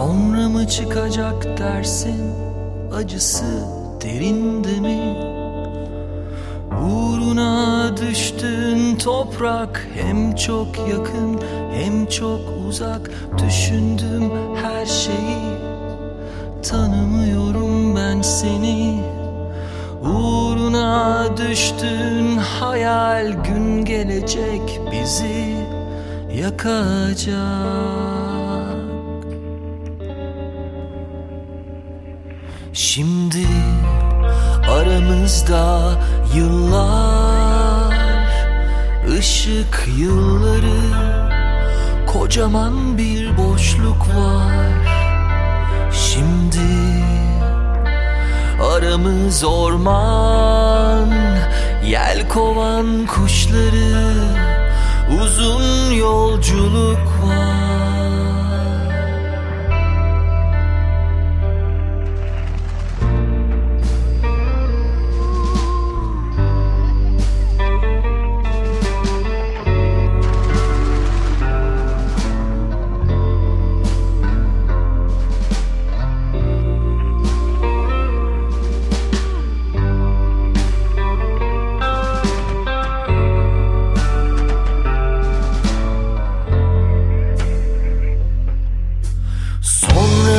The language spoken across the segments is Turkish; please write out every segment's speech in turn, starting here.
Sonra mı çıkacak dersin? Acısı derinde mi? Uğruna düştün toprak hem çok yakın hem çok uzak. Düşündüm her şeyi tanımıyorum ben seni. Uğruna düştün hayal gün gelecek bizi yakacak Şimdi aramızda yıllar ışık yılları Kocaman bir boşluk var. Şimdi aramız orman Yel kovan kuşları Uzun yolculuk var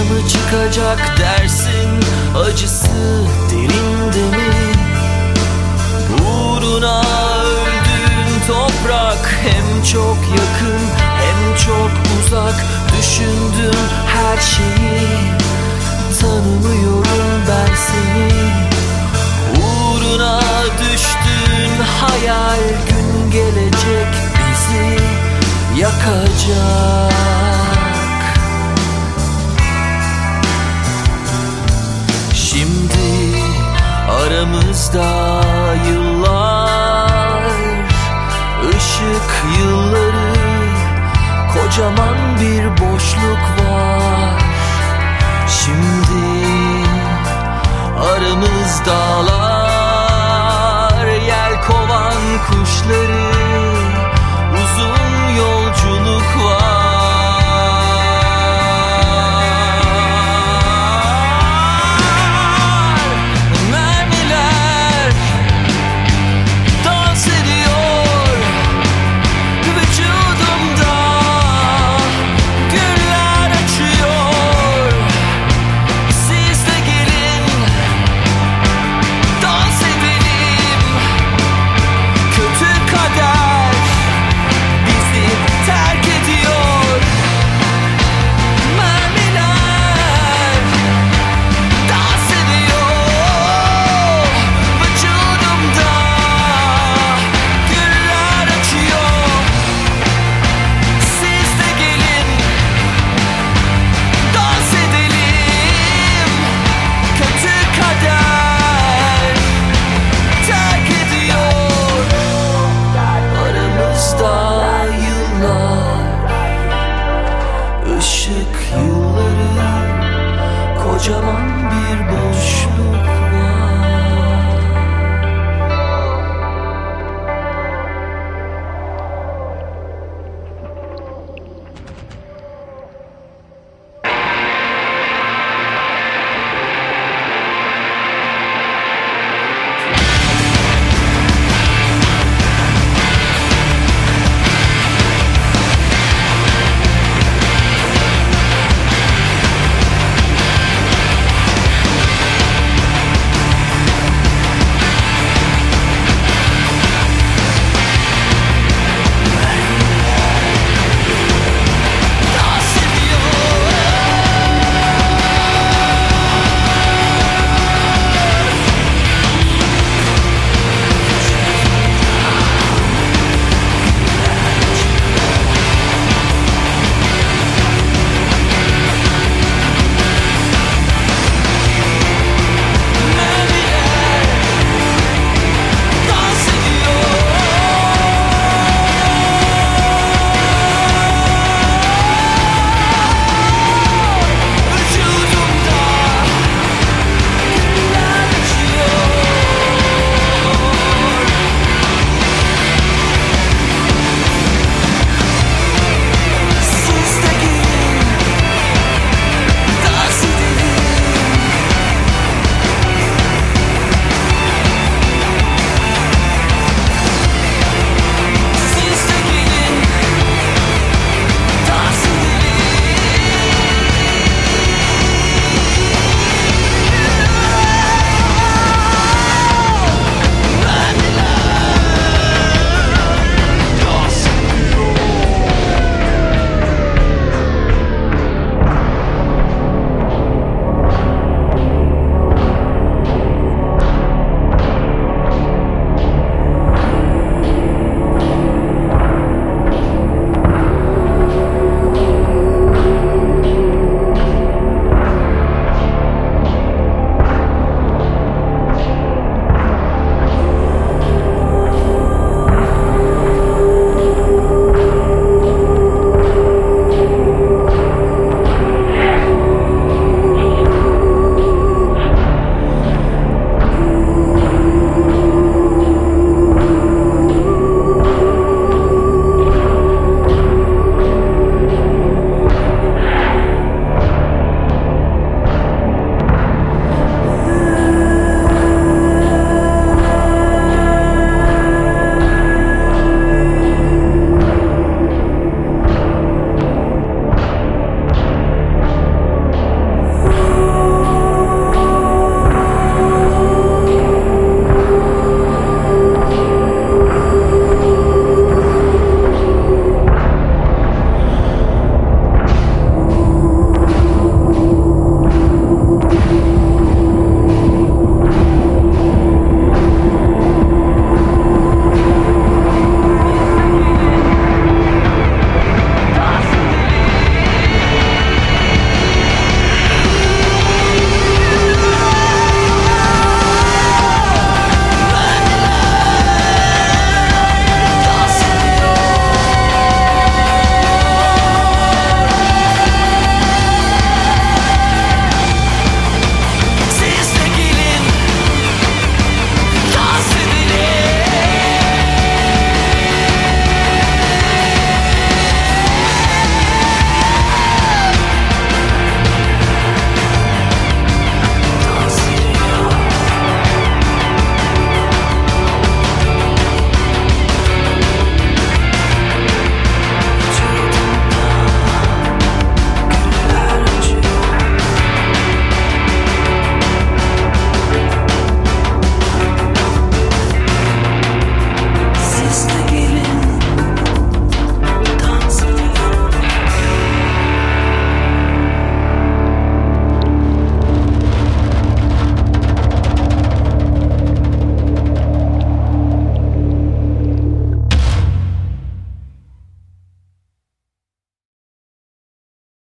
mı çıkacak dersin? Acısı derinde mi? Uğruna öldüğün toprak hem çok yakın hem çok uzak. Düşündüm her şeyi Aramızda yıllar ışık yılları Kocaman bir boşluk var. Şimdi aramız dağlar Yel kovan kuşları Uzun yolculuk var